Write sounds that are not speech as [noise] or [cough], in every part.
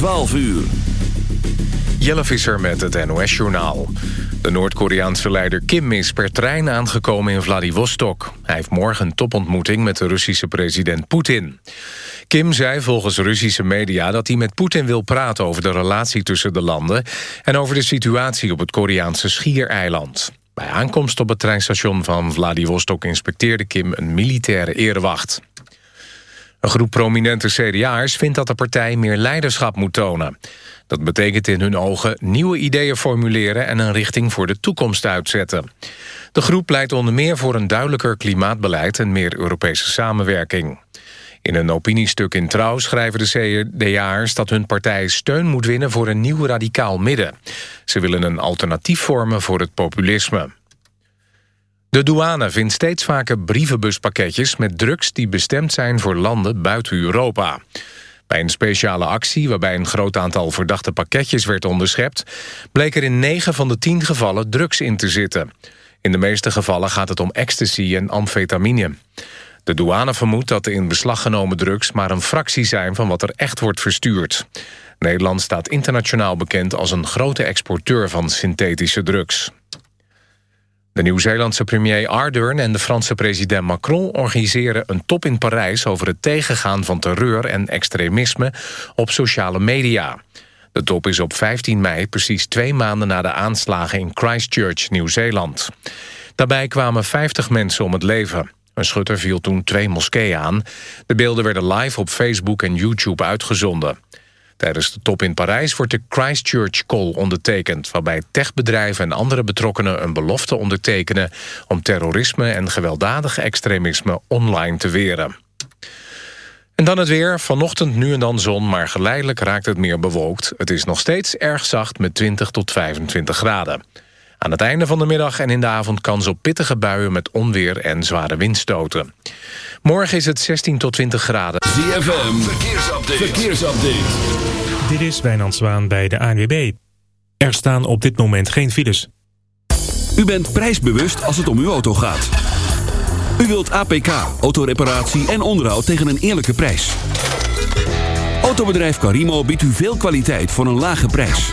12 uur. Jelle Visser met het NOS-journaal. De Noord-Koreaanse leider Kim is per trein aangekomen in Vladivostok. Hij heeft morgen een topontmoeting met de Russische president Poetin. Kim zei volgens Russische media dat hij met Poetin wil praten... over de relatie tussen de landen... en over de situatie op het Koreaanse schiereiland. Bij aankomst op het treinstation van Vladivostok... inspecteerde Kim een militaire erewacht. Een groep prominente CDA'ers vindt dat de partij meer leiderschap moet tonen. Dat betekent in hun ogen nieuwe ideeën formuleren... en een richting voor de toekomst uitzetten. De groep pleit onder meer voor een duidelijker klimaatbeleid... en meer Europese samenwerking. In een opiniestuk in Trouw schrijven de CDA'ers dat hun partij steun moet winnen voor een nieuw radicaal midden. Ze willen een alternatief vormen voor het populisme. De douane vindt steeds vaker brievenbuspakketjes met drugs die bestemd zijn voor landen buiten Europa. Bij een speciale actie waarbij een groot aantal verdachte pakketjes werd onderschept... bleek er in 9 van de 10 gevallen drugs in te zitten. In de meeste gevallen gaat het om ecstasy en amfetamine. De douane vermoedt dat de in beslag genomen drugs maar een fractie zijn van wat er echt wordt verstuurd. Nederland staat internationaal bekend als een grote exporteur van synthetische drugs. De Nieuw-Zeelandse premier Ardern en de Franse president Macron organiseren een top in Parijs over het tegengaan van terreur en extremisme op sociale media. De top is op 15 mei, precies twee maanden na de aanslagen in Christchurch, Nieuw-Zeeland. Daarbij kwamen 50 mensen om het leven. Een schutter viel toen twee moskeeën aan. De beelden werden live op Facebook en YouTube uitgezonden. Tijdens de top in Parijs wordt de Christchurch Call ondertekend... waarbij techbedrijven en andere betrokkenen een belofte ondertekenen... om terrorisme en gewelddadig extremisme online te weren. En dan het weer. Vanochtend nu en dan zon, maar geleidelijk raakt het meer bewolkt. Het is nog steeds erg zacht met 20 tot 25 graden. Aan het einde van de middag en in de avond kans op pittige buien... met onweer en zware windstoten. Morgen is het 16 tot 20 graden. ZFM, verkeersupdate. verkeersupdate. Dit is Wijnand Zwaan bij de ANWB. Er staan op dit moment geen files. U bent prijsbewust als het om uw auto gaat. U wilt APK, autoreparatie en onderhoud tegen een eerlijke prijs. Autobedrijf Carimo biedt u veel kwaliteit voor een lage prijs.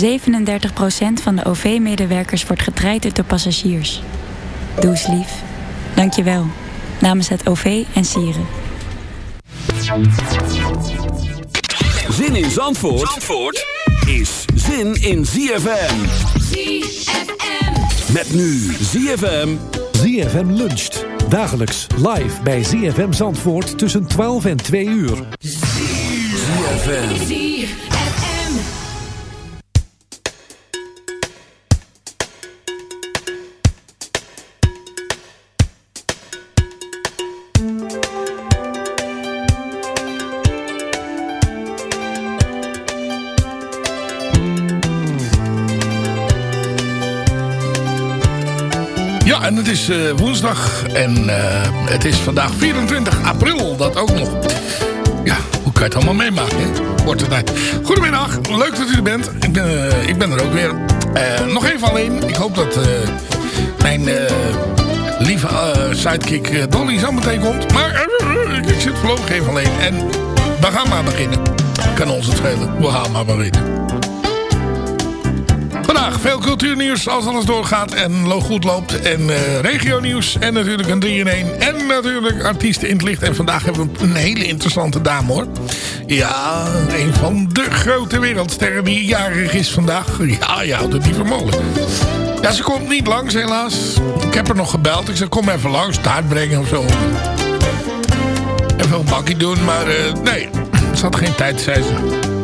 37% van de OV-medewerkers wordt getraind door passagiers. Doe eens lief. Dank je wel. Namens het OV en Sieren. Zin in Zandvoort, Zandvoort is zin in ZFM. ZFM. Met nu ZFM. ZFM luncht. Dagelijks live bij ZFM Zandvoort tussen 12 en 2 uur. ZFM. Het is eh, woensdag en eh, het is vandaag 24 april, dat ook nog. Ja, hoe kan je het allemaal meemaken, hè? Korte tijd. Goedemiddag, leuk dat u er bent. Ik ben, eh, ik ben er ook weer. Eh, nog even alleen. Ik hoop dat eh, mijn eh, lieve eh, sidekick eh, Dolly zo meteen komt. Maar eh, ik zit voorlopig even alleen. En we gaan maar beginnen. Kan ons het schelen. We gaan maar beginnen. Veel cultuurnieuws als alles doorgaat en goed loopt. En eh regionieuws en natuurlijk een 3 in 1. En natuurlijk artiesten in het licht. En vandaag hebben we een hele interessante dame hoor. Ja, een van de grote wereldsterren die jarig is vandaag. Ja, ja, dat die vermogen. Ja, ze komt niet langs helaas. Ik heb haar nog gebeld. Ik zei kom even langs, taart brengen of zo. Even een bakje doen, maar eh, nee. Ze had geen tijd, zei ze.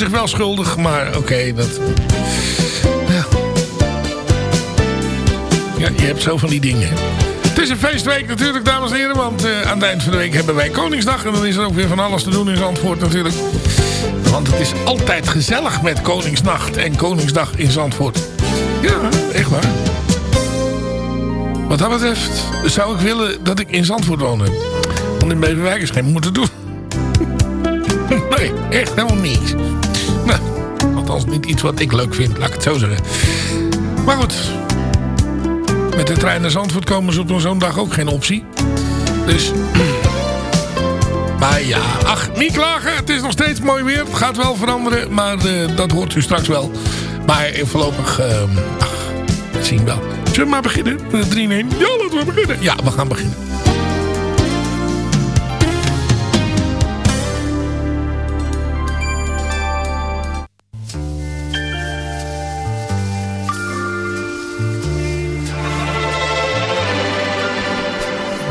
Zich wel schuldig, maar oké, dat... Ja. je hebt zo van die dingen. Het is een feestweek natuurlijk, dames en heren. Want eh, aan het eind van de week hebben wij Koningsdag. En dan is er ook weer van alles te doen in Zandvoort natuurlijk. Want het is altijd gezellig met Koningsnacht en Koningsdag in Zandvoort. Ja, echt waar. Wat dat betreft zou ik willen dat ik in Zandvoort woonde. Want in Beverwijk is geen moeten doen. [laughs] Nee, echt helemaal niets. Nou, althans niet iets wat ik leuk vind, laat ik het zo zeggen. Maar goed, met de trein naar Zandvoort komen is op zo'n dag ook geen optie. Dus, [clears throat] maar ja, ach, niet klagen. Het is nog steeds mooi weer. Het gaat wel veranderen, maar eh, dat hoort u straks wel. Maar voorlopig, eh, ach, we zien wel. Zullen we maar beginnen? 3 in 1. Ja, laten we beginnen. Ja, we gaan beginnen.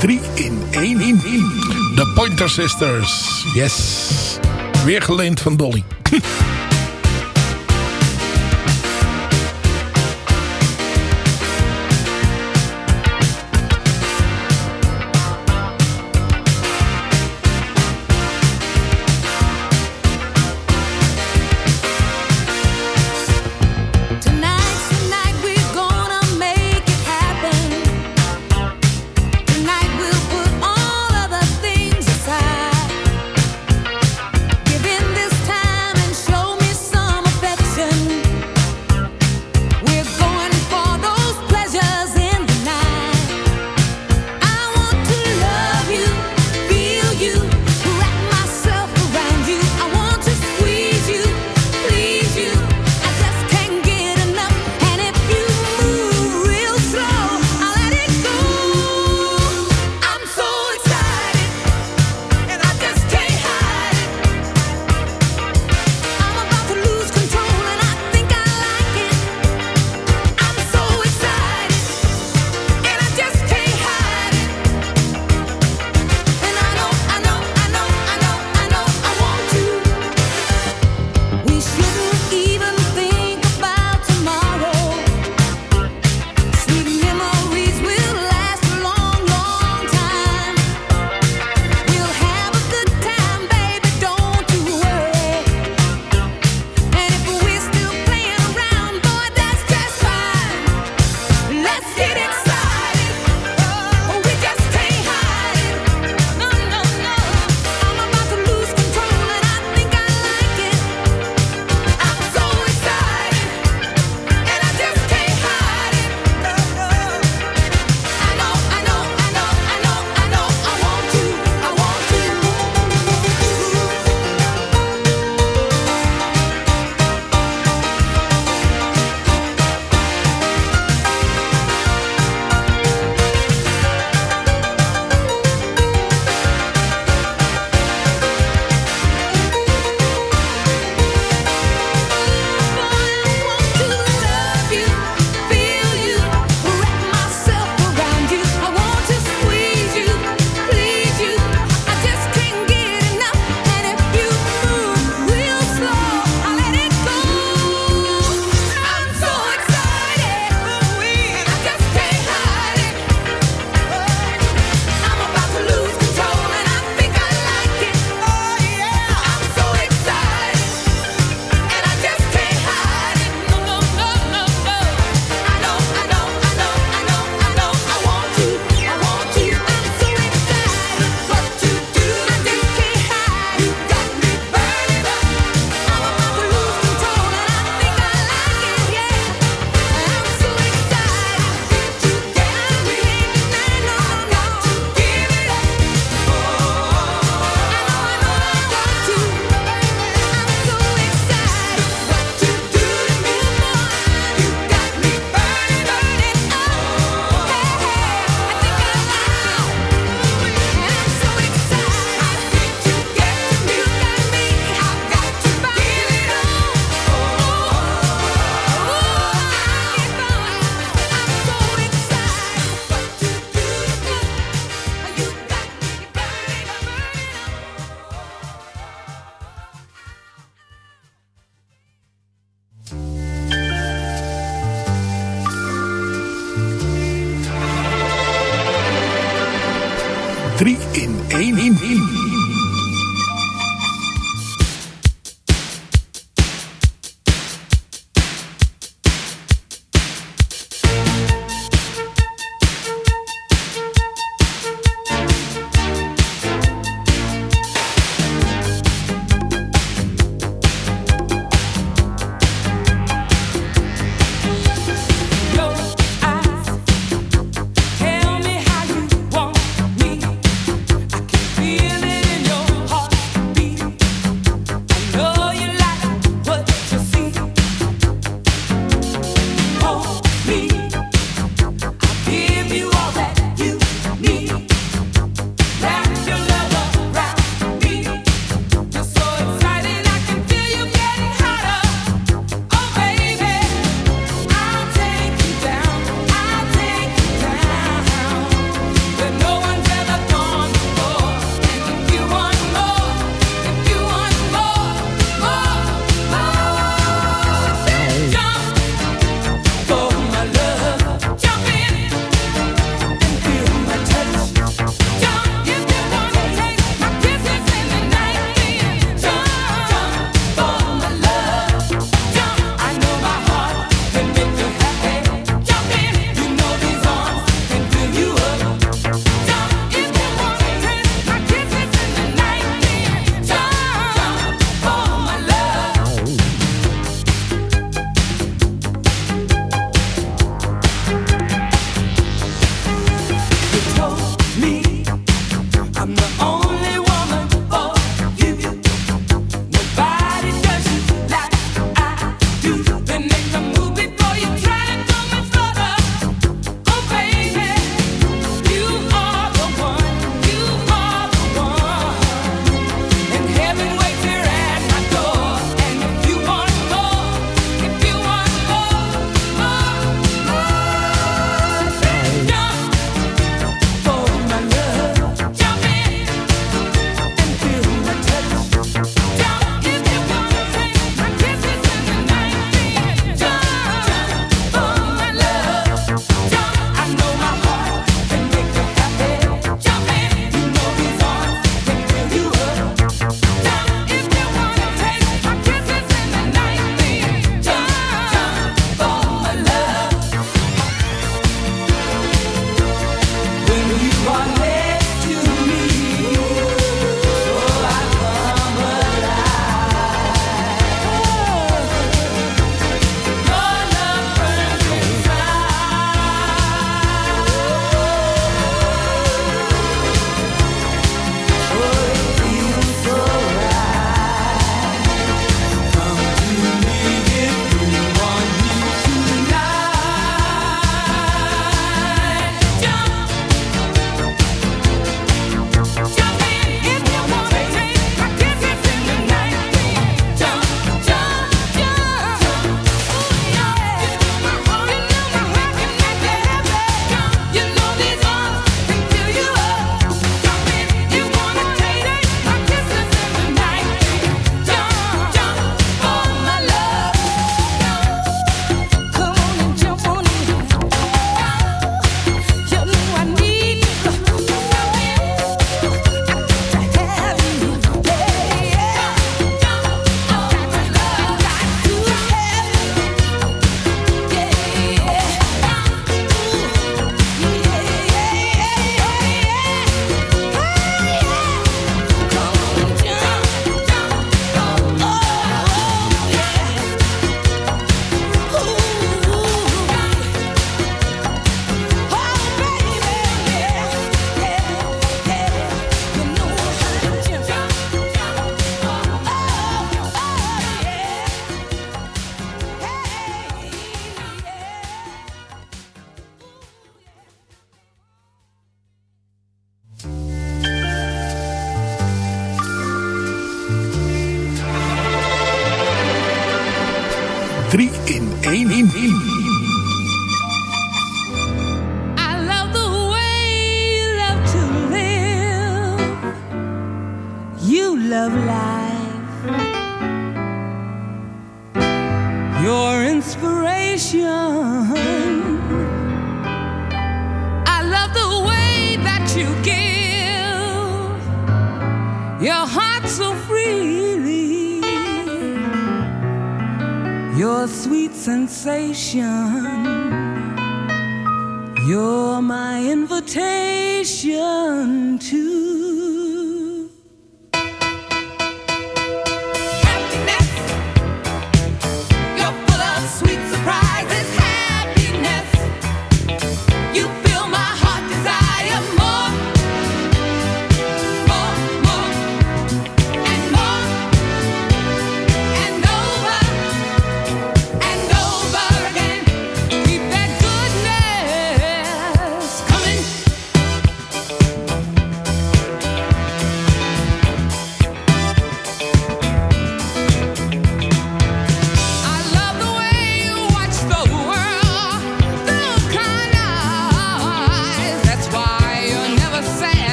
Drie in één in één. De Pointer Sisters. Yes. Weer geleend van Dolly. [laughs]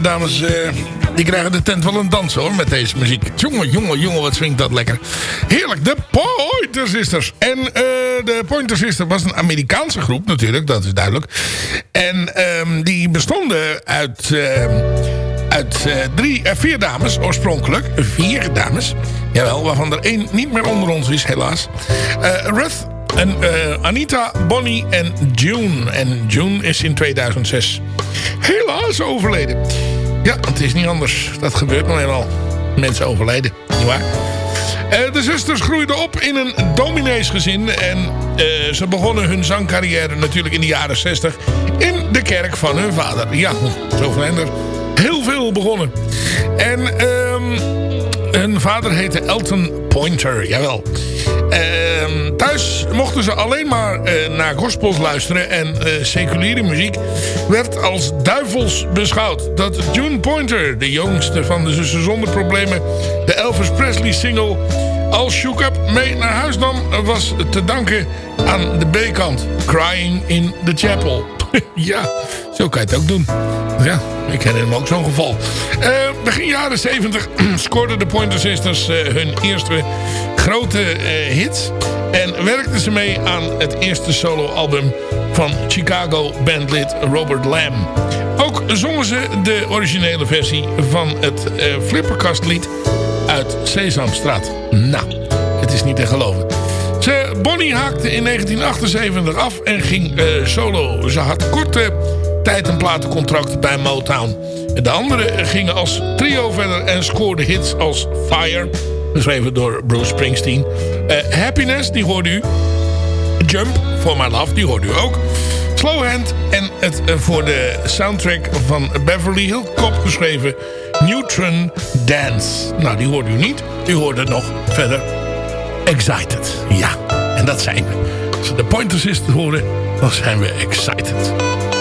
dames eh, die krijgen de tent wel een dans hoor met deze muziek. Jongen, jongen, jongen, wat swingt dat lekker. Heerlijk, de Pointer Sisters. En eh, de Pointer Sisters was een Amerikaanse groep natuurlijk, dat is duidelijk. En ehm, die bestonden uit, ehm, uit eh, drie, vier dames oorspronkelijk. Vier dames, jawel, waarvan er één niet meer onder ons is helaas. Ruth en Anita, Bonnie en June. En June is in 2006 helaas overleden. Ja, het is niet anders. Dat gebeurt nou eenmaal. Mensen overlijden, nietwaar? Eh de zusters groeiden op in een domineesgezin. En eh, ze begonnen hun zangcarrière natuurlijk in de jaren 60 in de kerk van hun vader. Ja, zo zijn er heel veel begonnen. En ehm hun vader heette Elton Pointer, jawel. Ehm, thuis mochten ze alleen maar eh, naar gospels luisteren en eh, seculiere muziek werd als duivels beschouwd. Dat June Pointer, de jongste van de zussen zonder problemen, de Elvis Presley single All Shook Up mee naar huis nam, was te danken aan de B-kant. Crying in the Chapel. [laughs] ja, zo kan je het ook doen. Ja, ik herinner me ook zo'n geval. Eh, begin jaren 70 [clears throat] scoorden de Pointer Sisters eh, hun eerste grote eh, hits. En werkten ze mee aan het eerste soloalbum van Chicago bandlid Robert Lamb. Ook zongen ze de originele versie van het flipperkastlied uit Sesamstraat. Nou, het is niet te geloven. Ze, Bonnie haakte in 1978 af en ging eh, solo. Ze had korte tijd een platencontract bij Motown. De anderen gingen als trio verder en scoorden hits als Fire, geschreven door Bruce Springsteen. Eh, Happiness, die hoorde u. Jump, For My Love, die hoorde u ook. Slow Hand en het eh, voor de soundtrack van Beverly Hill Cop geschreven Neutron Dance. Nou, die hoorde u niet. U hoorde nog verder Excited. Ja, en dat zijn we. Als we de Pointer Sisters horen, dan zijn we excited.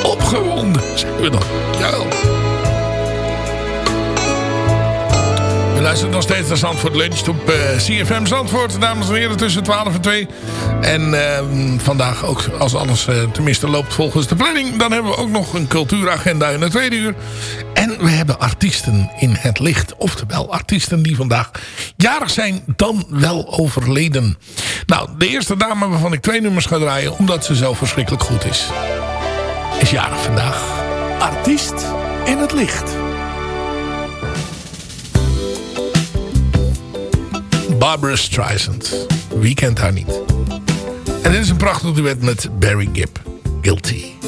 Opgewonden zijn we dan. Jawel. U luistert nog steeds naar Zandvoort Lunch op eh, CFM Zandvoort. Dames en heren, tussen 12 en 2. En ehm, vandaag ook, als alles eh, tenminste loopt volgens de planning... dan hebben we ook nog een cultuuragenda in het tweede uur. En we hebben artiesten in het licht. Oftewel, artiesten die vandaag jarig zijn, dan wel overleden. Nou, de eerste dame waarvan ik twee nummers ga draaien... omdat ze zo verschrikkelijk goed is, is jarig vandaag. Artiest in het licht. Barbara Streisand. Wie kent haar niet? En dit is een prachtig duet met Barry Gibb. Guilty.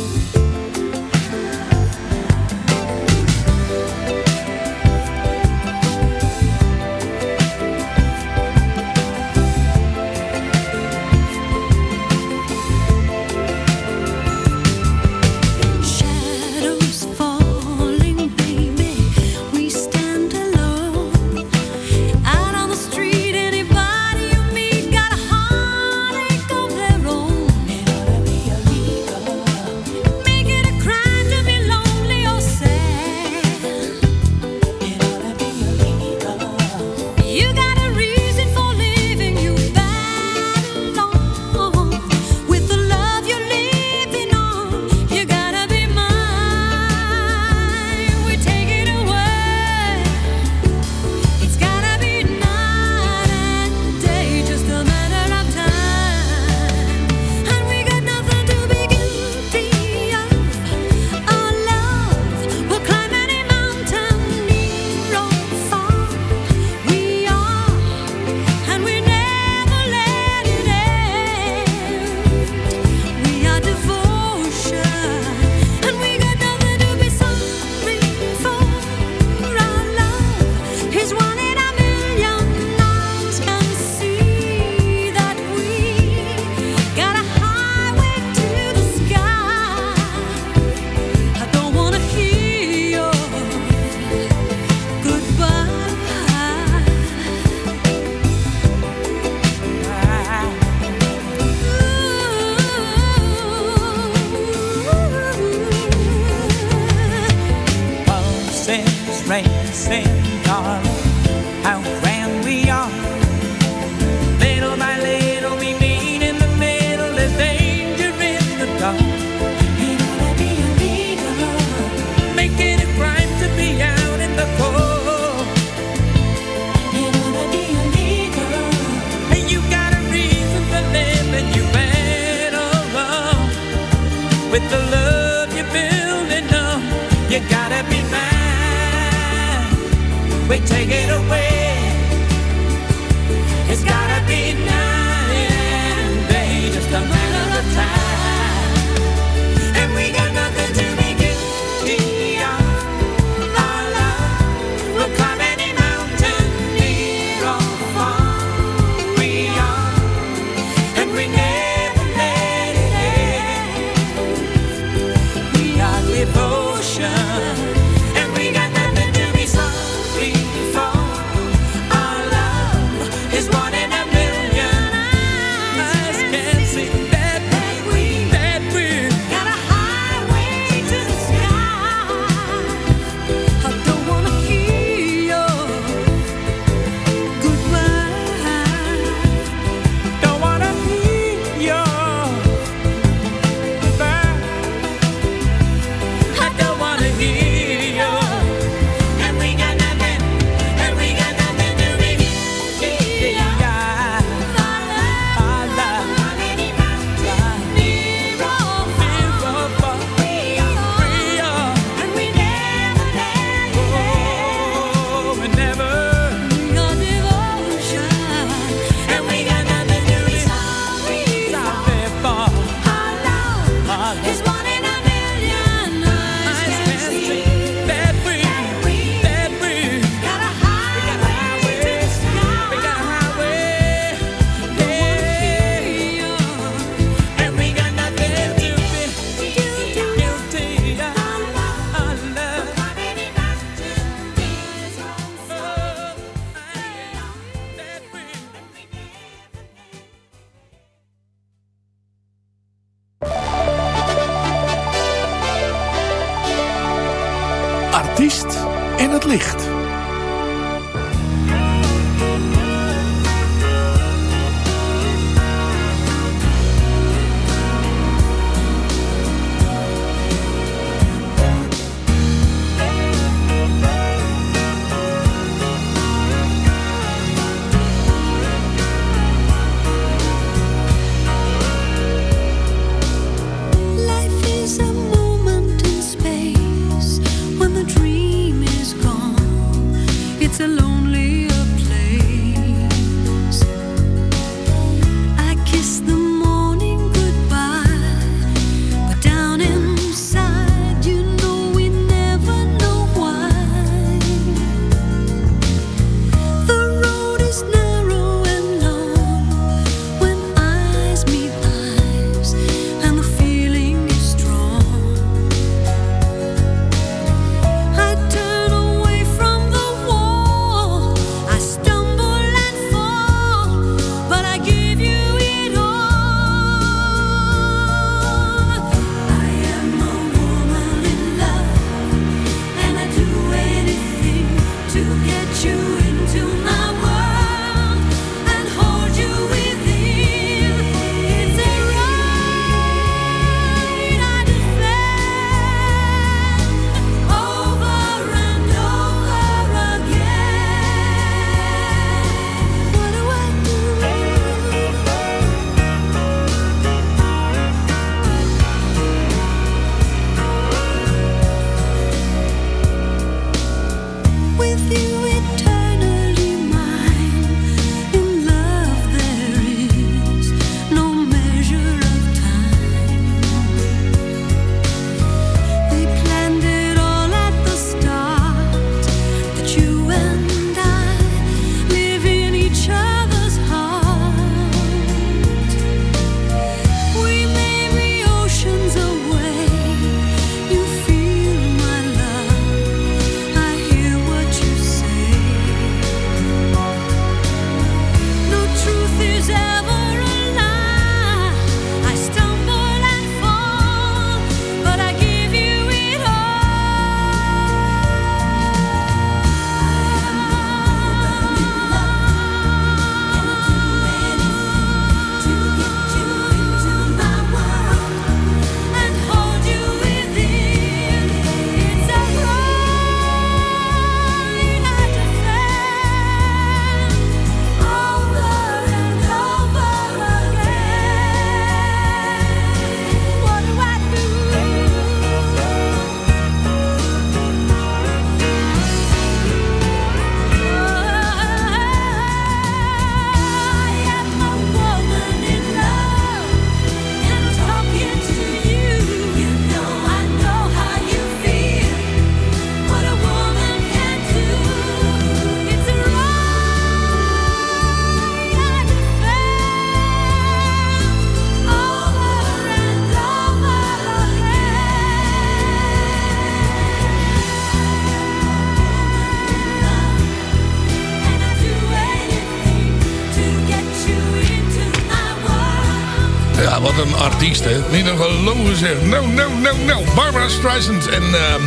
Artiest, hè. Niet een geloven zeg. No, no, no, no. Barbara Streisand. En ehm,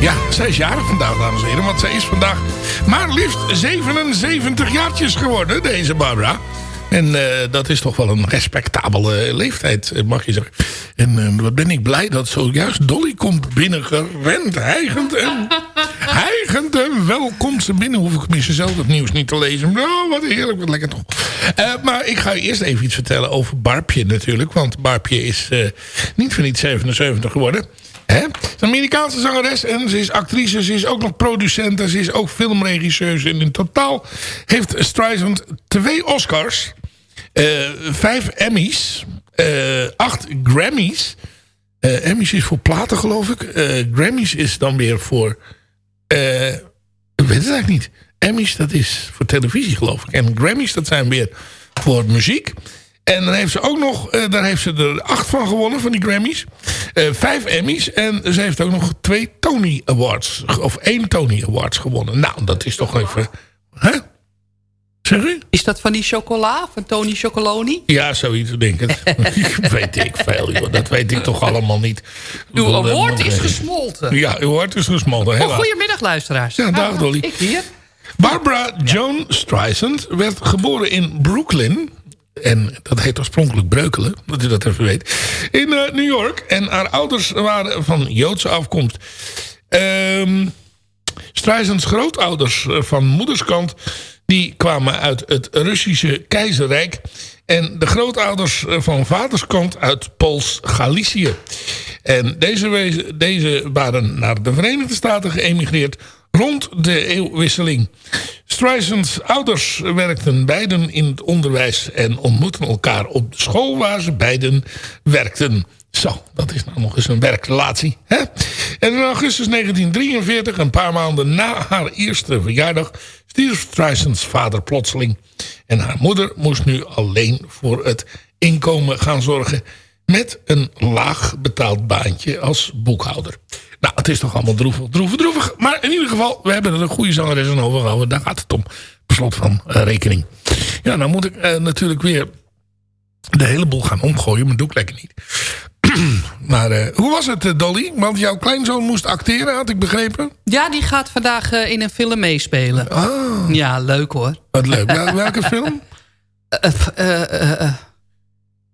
ja, zij is jarig vandaag, dames en heren. Want zij is vandaag maar liefst 77 jaartjes geworden, deze Barbara. En eh, dat is toch wel een respectabele leeftijd, eh, mag je zeggen. En eh, wat ben ik blij dat zojuist Dolly komt binnengerend, hijgend en... Hijgend en wel komt ze binnen. Hoef ik misschien zelf het nieuws niet te lezen. Oh, wat heerlijk, wat lekker toch. Eh, maar ik ga je eerst even iets vertellen over Barbje natuurlijk. Want Barbje is eh, niet voor niet 77 geworden. Hè? Een Amerikaanse zangeres en ze is actrice. Ze is ook nog producent en ze is ook filmregisseur. En in totaal heeft Streisand twee Oscars. eh, vijf Emmys. acht Grammys. Emmys is voor platen geloof ik. Grammys is dan weer voor... ik weet het eigenlijk niet. Emmys dat is voor televisie geloof ik. En Grammys dat zijn weer voor muziek. En dan heeft ze ook nog, eh, daar heeft ze er acht van gewonnen, van die Grammys. Eh, vijf Emmys. En ze heeft ook nog twee Tony Awards, of één Tony Awards gewonnen. Nou, dat is toch even... Hè? Zeg u? Is dat van die chocola, van Tony Chocoloni? Ja, zoiets denk ik. [laughs] [laughs] weet ik veel, joh. Dat weet ik toch allemaal niet. Uw bedoel, woord is gesmolten. Ja, uw woord is gesmolten. Oh, goedemiddag luisteraars. Ja, dag Ah, Dolly. Ik hier. Barbara Joan Streisand werd geboren in Brooklyn. En dat heet oorspronkelijk Breukelen, dat u dat even weet. In eh, New York. En haar ouders waren van Joodse afkomst. Ehm Streisands grootouders eh, van moederskant... die kwamen uit het Russische keizerrijk. En de grootouders eh, van vaderskant uit Pools-Galicië. En deze, deze waren naar de Verenigde Staten geëmigreerd rond de eeuwwisseling. Streisands ouders werkten beiden in het onderwijs... en ontmoetten elkaar op de school waar ze beiden werkten. Zo, dat is nou nog eens een werkrelatie. Hè? En in augustus 1943, een paar maanden na haar eerste verjaardag... stierf Streisands vader plotseling. En haar moeder moest nu alleen voor het inkomen gaan zorgen... met een laag betaald baantje als boekhouder. Nou, het is toch allemaal droevig, droevig, droevig. Maar in ieder geval, we hebben er een goede zangeres aan overgehouden. Daar gaat het om, per slot van eh, rekening. Ja, nou moet ik eh, natuurlijk weer de hele boel gaan omgooien. Maar doe ik lekker niet. [clears throat] maar eh, hoe was het, Dolly? Want jouw kleinzoon moest acteren, had ik begrepen. Ja, die gaat vandaag in een film meespelen. Oh. Ja, leuk hoor. Wat leuk. Wel- welke [laughs] film?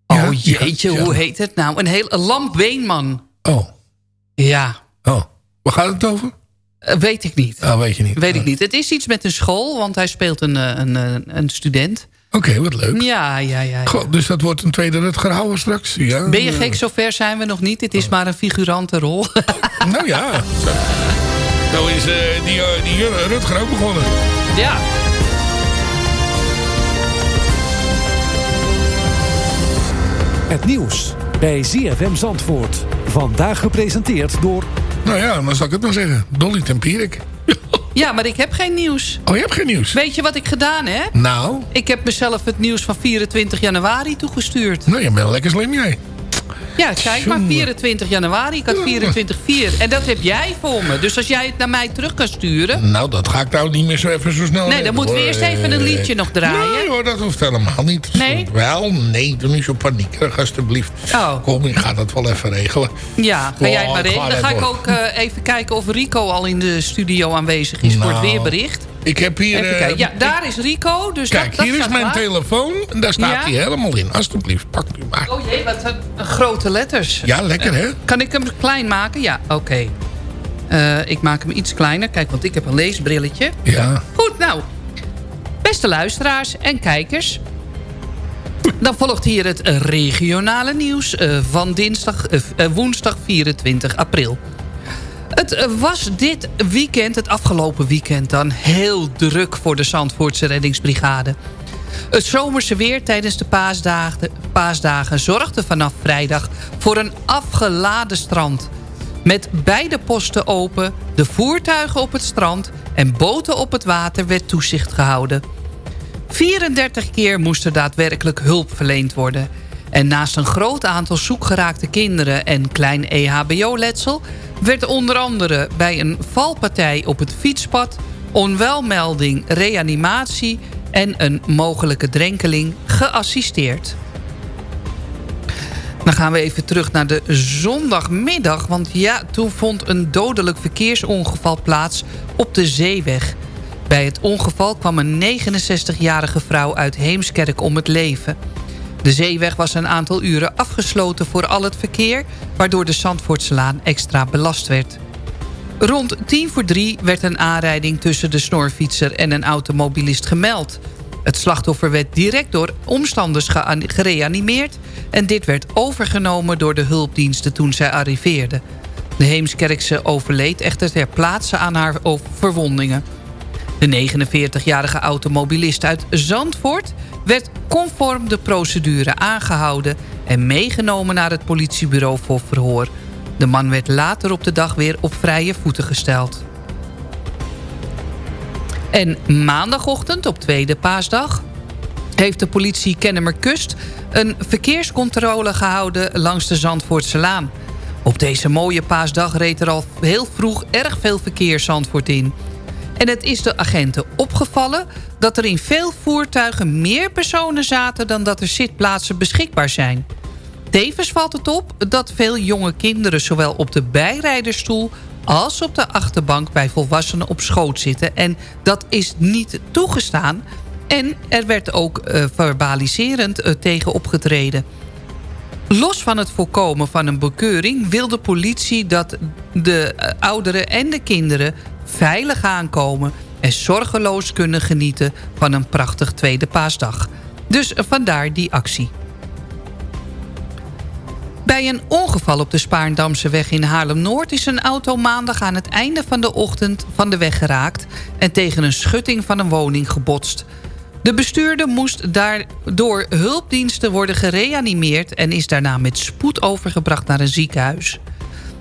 Oh jeetje, ja, ja. hoe heet het nou? Een heel een Lamp Beenman. Oh. Ja. Oh. Waar gaat het over? Eh, weet ik niet. Ah, weet je niet. Weet ik niet. Het is iets met een school, want hij speelt een, eh, een, eh, een student. Oké, wat leuk. Ja, ja, ja. ja. Goh, dus dat wordt een tweede Rutger Hauer straks? Ja, Ben je gek? Zover zijn we nog niet. Het is maar een figurante rol. Nou ja. Zo, [laughs] zo is eh, die, die Rutger ook begonnen. ja. Het nieuws bij ZFM Zandvoort. Vandaag gepresenteerd door... Nou ja, dan zal ik het maar zeggen. Dolly Tempierik. ja, maar ik heb geen nieuws. Oh, je hebt geen nieuws? Weet je wat ik gedaan heb? Nou, Ik heb mezelf het nieuws van 24 januari toegestuurd. nou je bent lekker slim jij. Ja, kijk maar, Jongen. 24 januari. Ik had 24-4. En dat heb jij voor me. Dus als jij het naar mij terug kan sturen... Nou, dat ga ik nou niet meer zo even zo snel Nee, dan moeten we eerst even een liedje nog draaien. Nee hoor, dat hoeft helemaal niet. Nee? Wel, nee, doe niet zo paniekerig alstublieft. Oh. Kom, ik ga dat wel even regelen. Ja, ga jij Oh, maar ga Dan ga ik ook eh, even kijken of Rico al in de studio aanwezig is voor het Nou, weerbericht. Ik heb hier... Kijken. Ja, daar is Rico. Dus Kijk, dat, dat hier is mijn waar. telefoon. En daar staat Ja? hij helemaal in. Alsjeblieft, pak u maar. Oh jee, wat een, grote letters. Ja, lekker hè? Kan ik hem klein maken? Ja, oké. Eh, ik maak hem iets kleiner. Kijk, want ik heb een leesbrilletje. Ja. Goed, nou. Beste luisteraars en kijkers. Dan volgt hier het regionale nieuws eh, van dinsdag, woensdag 24 april. Het eh, was dit weekend, het afgelopen weekend dan, heel druk voor de Zandvoortse reddingsbrigade. Het zomerse weer tijdens de paasdagen, paasdagen zorgde vanaf vrijdag voor een afgeladen strand. Met beide posten open, de voertuigen op het strand en boten op het water werd toezicht gehouden. 34 keer moest er daadwerkelijk hulp verleend worden. En naast een groot aantal zoekgeraakte kinderen en klein EHBO-letsel... werd onder andere bij een valpartij op het fietspad... onwelmelding, reanimatie en een mogelijke drenkeling geassisteerd. Dan gaan we even terug naar de zondagmiddag. Want ja, toen vond een dodelijk verkeersongeval plaats op de zeeweg. Bij het ongeval kwam een 69-jarige vrouw uit Heemskerk om het leven. De zeeweg was een aantal uren afgesloten voor al het verkeer... waardoor de Zandvoortselaan extra belast werd. Rond tien voor drie werd een aanrijding tussen de snorfietser en een automobilist gemeld. Het slachtoffer werd direct door omstanders gereanimeerd... en dit werd overgenomen door de hulpdiensten toen zij arriveerden. De Heemskerkse overleed echter ter plaatse aan haar verwondingen. De 49-jarige automobilist uit Zandvoort werd conform de procedure aangehouden... en meegenomen naar het politiebureau voor verhoor. De man werd later op de dag weer op vrije voeten gesteld. En maandagochtend, op tweede paasdag... heeft de politie Kennemerkust een verkeerscontrole gehouden langs de Zandvoortse Laan. Op deze mooie paasdag reed er al heel vroeg erg veel verkeer Zandvoort in. En het is de agenten opgevallen dat er in veel voertuigen meer personen zaten... dan dat er zitplaatsen beschikbaar zijn. Tevens valt het op dat veel jonge kinderen... zowel op de bijrijderstoel als op de achterbank bij volwassenen op schoot zitten. En dat is niet toegestaan. En er werd ook uh, verbaliserend uh, tegen opgetreden. Los van het voorkomen van een bekeuring... wil de politie dat de uh, ouderen en de kinderen veilig aankomen... en zorgeloos kunnen genieten van een prachtig tweede paasdag. Dus vandaar die actie. Bij een ongeval op de Spaarndamse weg in Haarlem-Noord... is een auto maandag aan het einde van de ochtend van de weg geraakt... en tegen een schutting van een woning gebotst. De bestuurder moest daardoor hulpdiensten worden gereanimeerd... en is daarna met spoed overgebracht naar een ziekenhuis.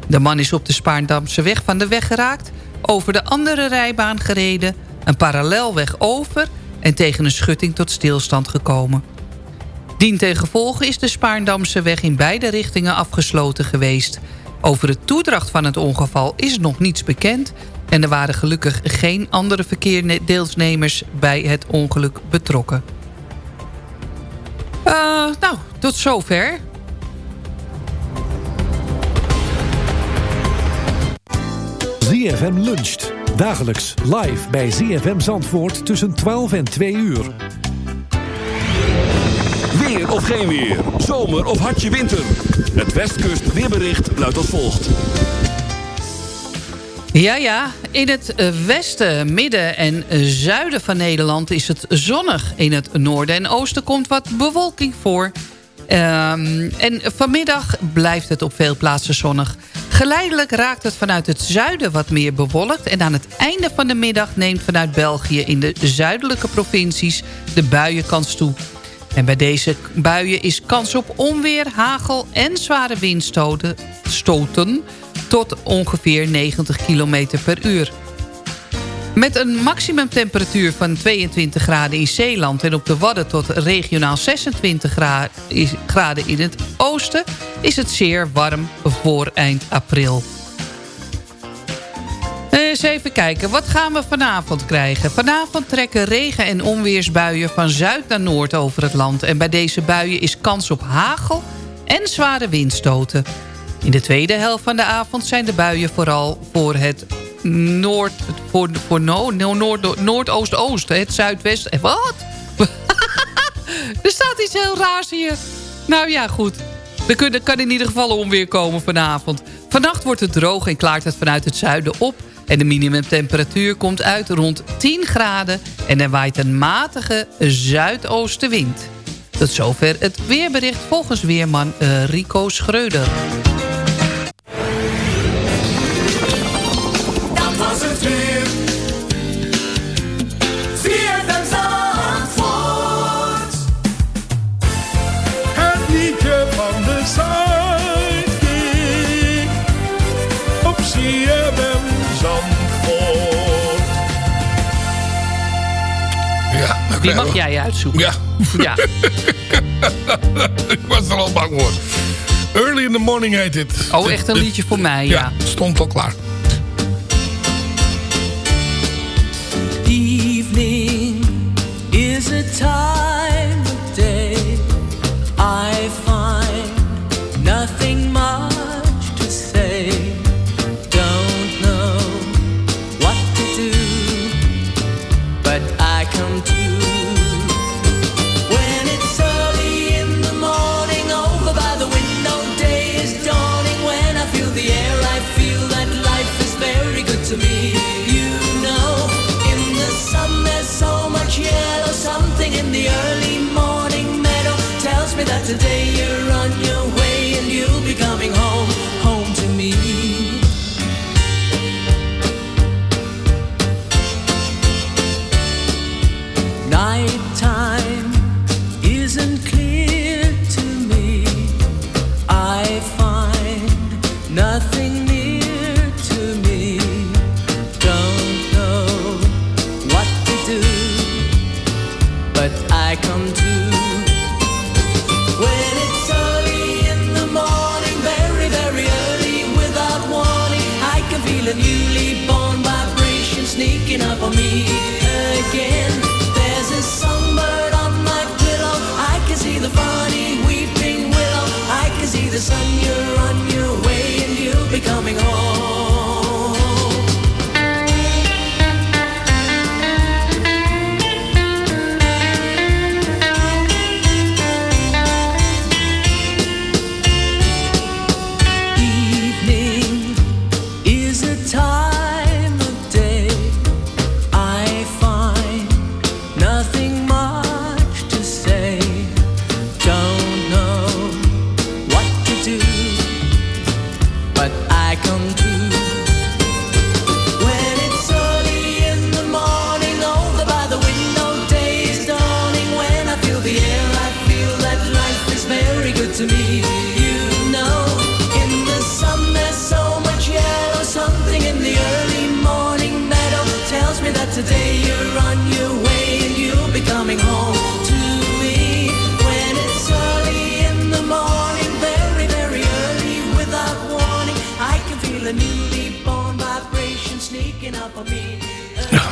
De man is op de Spaarndamse weg van de weg geraakt... over de andere rijbaan gereden, een parallelweg over... en tegen een schutting tot stilstand gekomen. Dien ten gevolge is de Spaarndamse weg in beide richtingen afgesloten geweest. Over de toedracht van het ongeval is nog niets bekend... en er waren gelukkig geen andere verkeerdeelnemers bij het ongeluk betrokken. Uh, nou, tot zover. ZFM luncht. Dagelijks live bij ZFM Zandvoort tussen 12 en 2 uur. Weer of geen weer. Zomer of hartje winter. Het Westkust weerbericht luidt als volgt. Ja, ja. In het westen, midden en zuiden van Nederland is het zonnig. In het noorden en oosten komt wat bewolking voor. Um, en vanmiddag blijft het op veel plaatsen zonnig. Geleidelijk raakt het vanuit het zuiden wat meer bewolkt... en aan het einde van de middag neemt vanuit België... in de zuidelijke provincies de buienkans toe. En bij deze buien is kans op onweer, hagel en zware windstoten stoten tot ongeveer 90 km per uur. Met een maximumtemperatuur van 22 graden in Zeeland... en op de Wadden tot regionaal 26 graden in het oosten... is het zeer warm voor eind april. Eens even kijken, wat gaan we vanavond krijgen? Vanavond trekken regen- en onweersbuien van zuid naar noord over het land. En bij deze buien is kans op hagel en zware windstoten. In de tweede helft van de avond zijn de buien vooral voor het noord... voor, voor no, no, noord, noordoost-oost, het zuidwest... Wat? [laughs] er staat iets heel raars hier. Nou ja, goed. Er kan in ieder geval onweer komen vanavond. Vannacht wordt het droog en klaart het vanuit het zuiden op... En de minimumtemperatuur komt uit rond 10 graden... en er waait een matige zuidoostenwind. Tot zover het weerbericht volgens weerman uh, Rico Schreuder. Die mag jij uitzoeken. Ja. ja. [laughs] Ik was er al bang voor. Early in the morning heet dit. Oh, echt een liedje voor mij, ja. Ja, stond al klaar. Evening. Is a time of day? I find nothing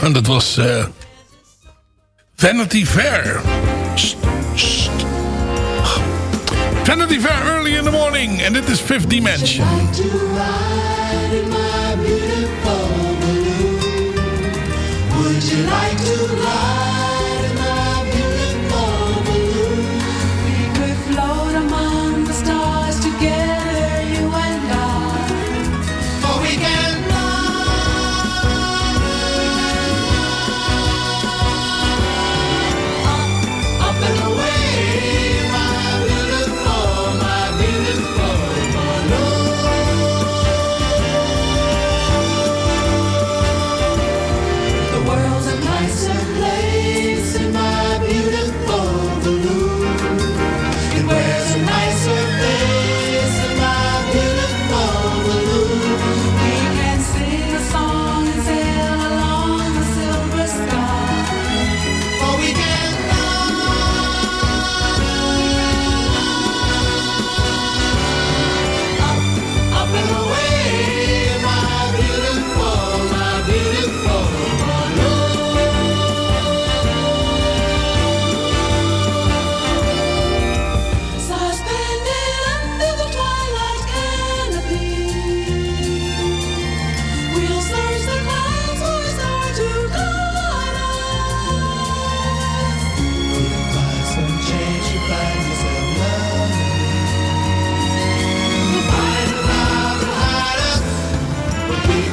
en [laughs] dat was eh, Vanity Fair. Vanity Fair early in the morning. En dit is Fifth Dimension. Would you like to ride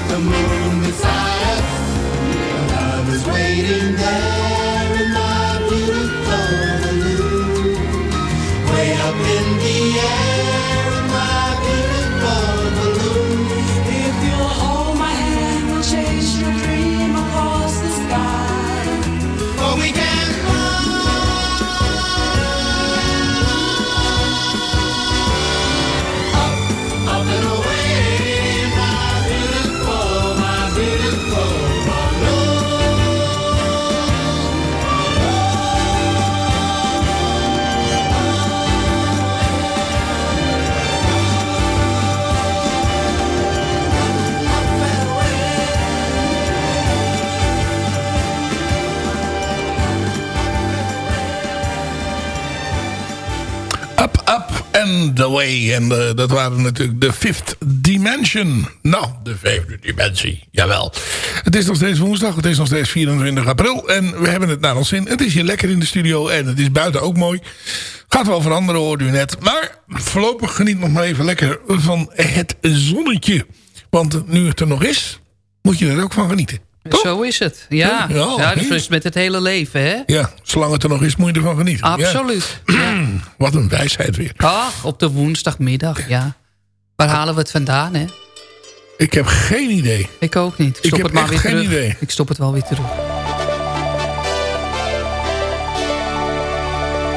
the moon beside us. Love is waiting there and away. En eh, dat waren natuurlijk de Fifth Dimension. Nou, de vijfde dimensie. Jawel. Het is nog steeds woensdag. Het is nog steeds 24 april. En we hebben het naar ons zin. Het is hier lekker in de studio. En het is buiten ook mooi. Gaat wel veranderen, hoorde u net. Maar voorlopig geniet nog maar even lekker van het zonnetje. Want nu het er nog is, moet je er ook van genieten. Zo is het. Ja, Ja, ja, ja, dus is met het hele leven, hè? Ja, zolang het er nog is, moet je ervan genieten. Absoluut. Ja. [clears throat] Wat een wijsheid weer. Ach, op de woensdagmiddag, ja. Waar halen we het vandaan, hè? Ik heb geen idee. Ik ook niet. Ik stop heb het maar weer geen terug. idee. Ik stop het wel weer terug.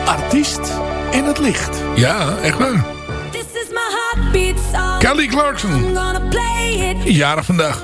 Artiest in het licht. Ja, echt waar. This is my heartbeat song. Kelly Clarkson. Jarig vandaag.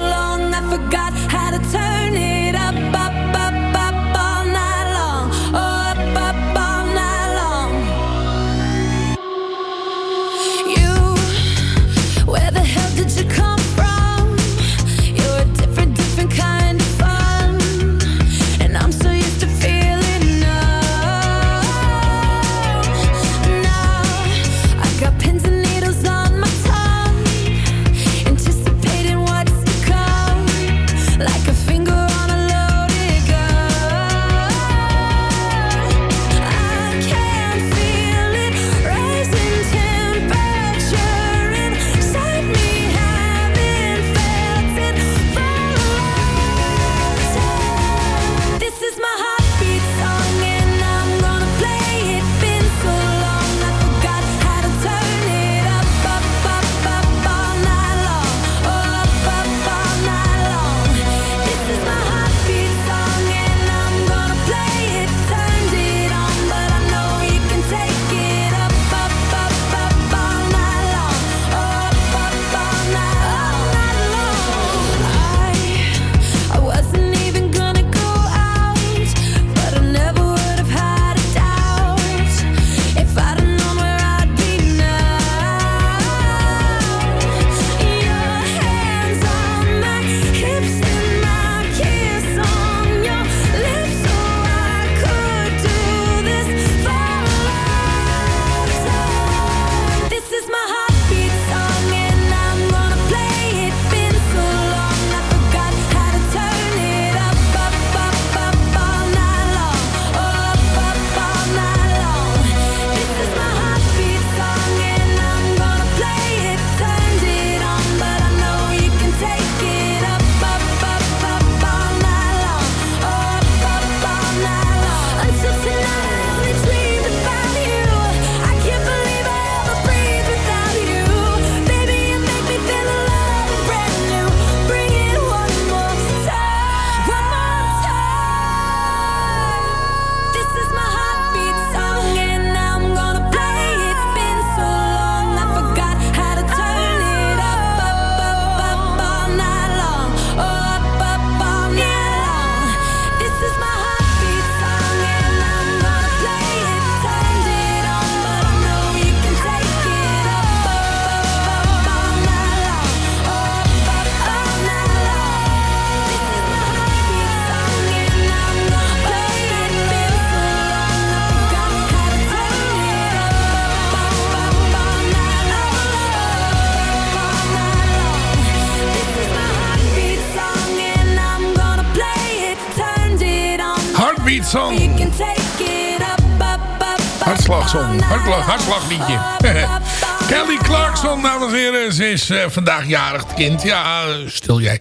Ze is eh, vandaag jarig, het kind. Ja, stil jij.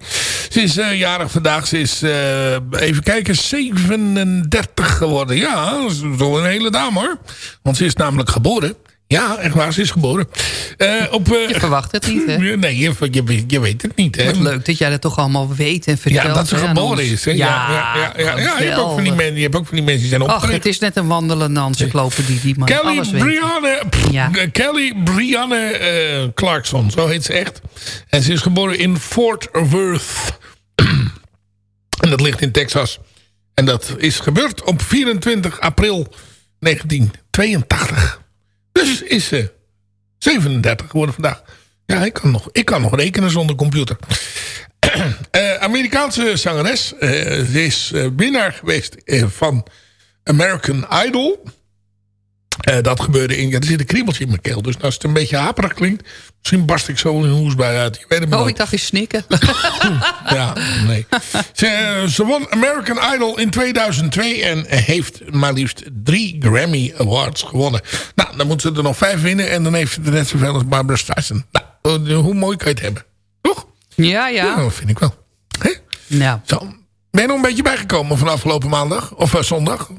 Ze is eh, jarig vandaag. Ze is, eh, even kijken, 37 geworden. Ja, dat is een hele dame hoor. Want ze is namelijk geboren. Ja, echt waar, ze is geboren. Eh, op, eh, Je verwacht het niet, hè? [laughs] Nee, je, je, je weet het niet. Hè? Wat leuk dat jij dat toch allemaal weet en vertelt. Ja, dat ze geboren is. Hè? Ja, ja, ja, ja, ja, je, hebt ook van die mensen, je hebt ook van die mensen die zijn Ach, opgericht. het is net een wandelende encyclopedie die man Kelly alles. Brianne, pff, eh, Kelly Brianne Clarkson, zo heet ze echt. En ze is geboren in Fort Worth. [clears throat] en dat ligt in Texas. En dat is gebeurd op 24 april 1982. Is ze 37 geworden vandaag. Ja, ik kan nog, ik kan nog rekenen zonder computer. Eh, Amerikaanse zangeres. Eh, is eh, winnaar geweest eh, van American Idol. Eh, dat gebeurde in... Ja, er zit een kriebeltje in mijn keel. Dus als het een beetje haperig klinkt... Misschien barst ik zo in een hoesbui uit. Je weet het Oh, nooit. ik dacht je snikken. [laughs] Ja, nee. Ze, ze won American Idol in 2002 en heeft maar liefst drie Grammy Awards gewonnen. Nou, dan moet ze er nog vijf winnen en dan heeft ze er net zoveel als Barbara Streisand. Nou, hoe mooi kan je het hebben? Ja, ja. Ja, dat vind ik wel. Hè? Nou. Zo. Ben je nog een beetje bijgekomen van afgelopen maandag? Of eh, zondag?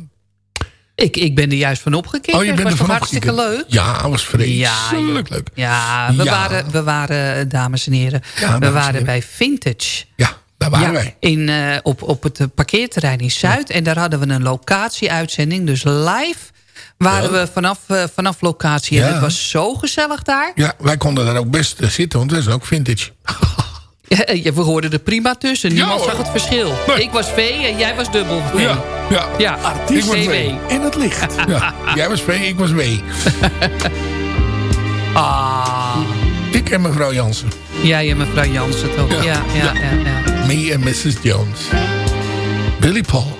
Ik, ik ben er juist van opgekeken. Oh, je Het bent was er van hartstikke leuk. Ja, was vreselijk Ja, leuk. Ja, we, Ja. Waren, we waren, dames en heren, we en waren heren. bij Vintage. Ja, daar waren wij. In, eh, op, op het parkeerterrein in Zuid. En daar hadden we een locatie-uitzending. Dus live waren we vanaf, eh, vanaf locatie. En het was zo gezellig daar. Ja, wij konden daar ook best eh, zitten, want dat is ook vintage. [laughs] Ja, we hoorden er prima tussen. Niemand zag het verschil. Ik was V en jij was dubbel V. Ja, ja. ja. Ik was. W. In het licht. [laughs] Ja, jij was V, ik was W. [laughs] Ah. Ik en mevrouw Jansen. Jij en mevrouw Jansen toch? Ja, ja, ja. ja, Me en Mrs. Jones. Billy Paul.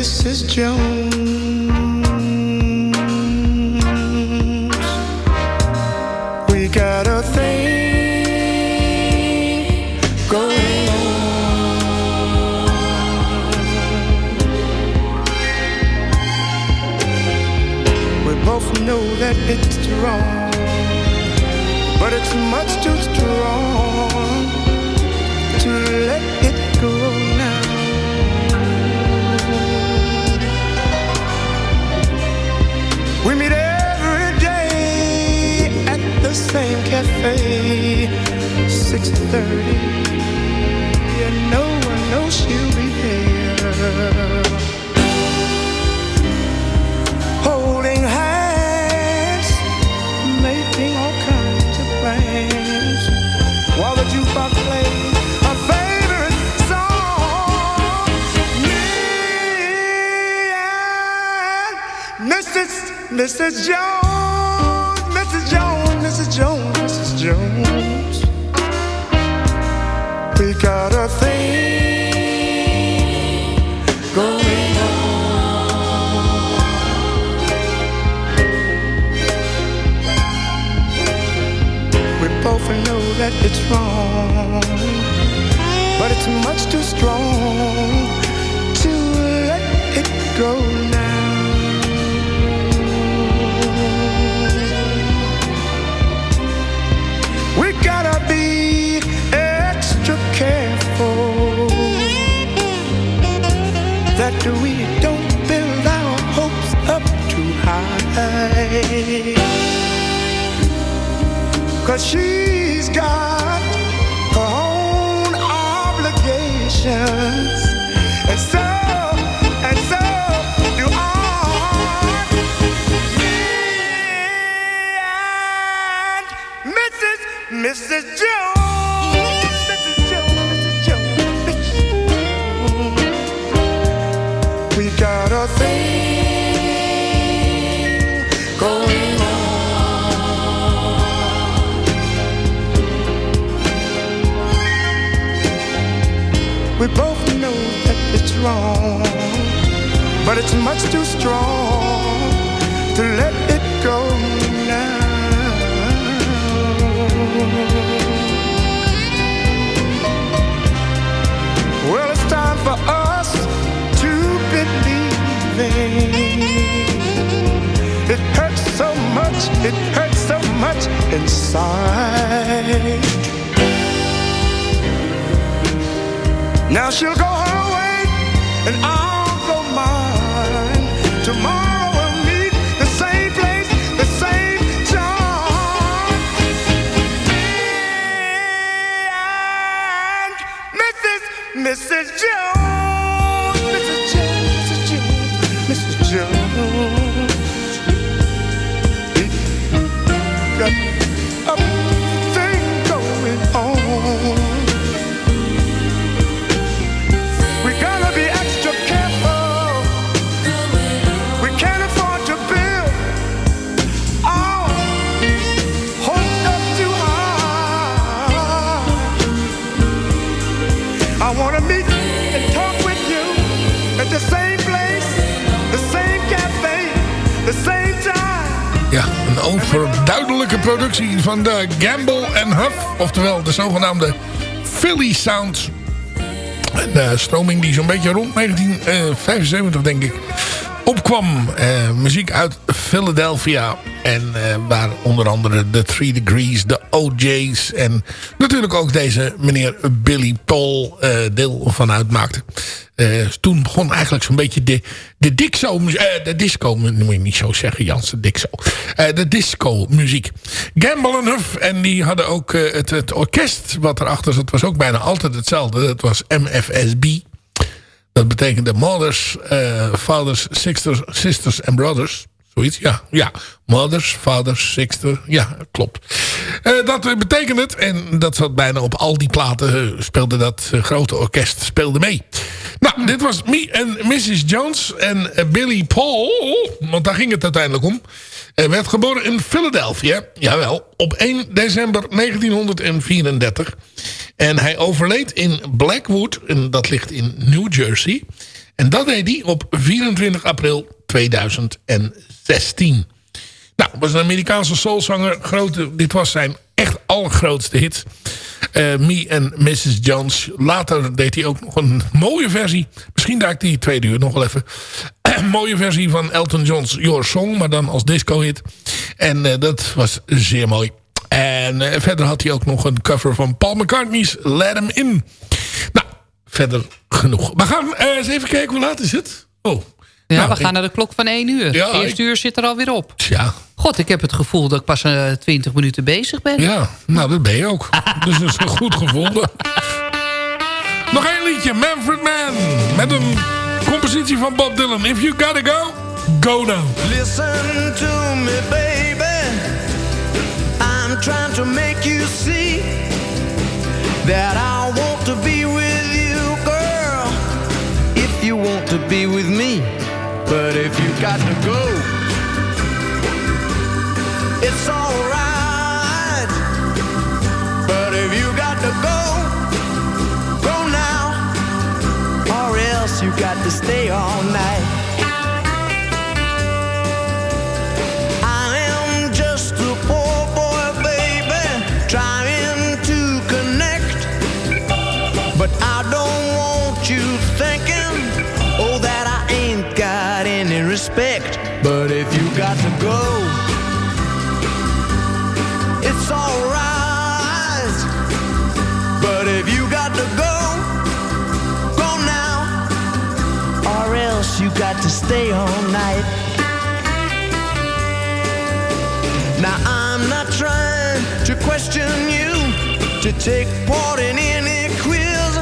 Mrs. Jones. De Gamble Huff. Oftewel de zogenaamde Philly Sound. Een eh, stroming die zo'n beetje rond 1975 denk ik opkwam. Eh, muziek uit Philadelphia. En eh, waar onder andere de Three Degrees, de OJ's... en natuurlijk ook deze meneer Billy Paul eh, deel van uitmaakte. Eh, toen begon eigenlijk zo'n beetje de, de, dixo, eh, de disco... moet je niet zo zeggen, Jans, de dixo. Eh, de disco muziek. Gamble en Huff. En die hadden ook het, het orkest wat erachter zat... was ook bijna altijd hetzelfde. Dat was MFSB. Dat betekende Mothers, Fathers, Sisters, Sisters and Brothers. Zoiets, ja. ja. Mothers, Fathers, Sisters. Ja, klopt. Eh, dat betekent het. En dat zat bijna op al die platen. eh, speelde dat eh, grote orkest speelde mee. Nou, dit was Me en Mrs. Jones. En Billy Paul, want daar ging het uiteindelijk om... werd geboren in Philadelphia. Jawel, op 1 december 1934. En hij overleed in Blackwood. En dat ligt in New Jersey. En dat deed hij op 24 april 2016. Nou, was een Amerikaanse soulzanger. Grote, dit was zijn echt allergrootste hit. Eh, Me and Mrs. Jones. Later deed hij ook nog een mooie versie. Misschien daar ik die tweede uur nog wel even. Een [clears throat] mooie versie van Elton John's Your Song. Maar dan als disco hit. En eh, dat was zeer mooi. En eh, verder had hij ook nog een cover van Paul McCartney's Let Him In. Nou, verder genoeg. We gaan eh, eens even kijken hoe laat is het. Oh. Ja, Nou, we ik- gaan naar de klok van 1 uur. Ja, Het eerste ik- uur zit er alweer op. Ja. God, ik heb het gevoel dat ik pas eh 20 minuten bezig ben. Ja, nou dat ben je ook. [laughs] dus dat is goed gevonden. Nog één liedje, Manfred Mann. Met een compositie van Bob Dylan. If you gotta go, go now. Listen to me, baby. I'm trying to make you see that I want to be with to be with me, but if you got to go, it's alright. But if you got to go, go now, or else you got to stay all night. I am just a poor boy, baby, trying to connect. But I don't you got to stay all night. Now I'm not trying to question you to take part in any quiz.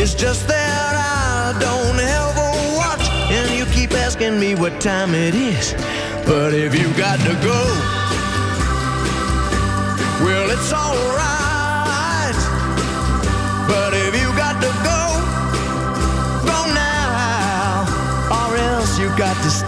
It's just that I don't have a watch and you keep asking me what time it is. But if you got to go, well it's alright. But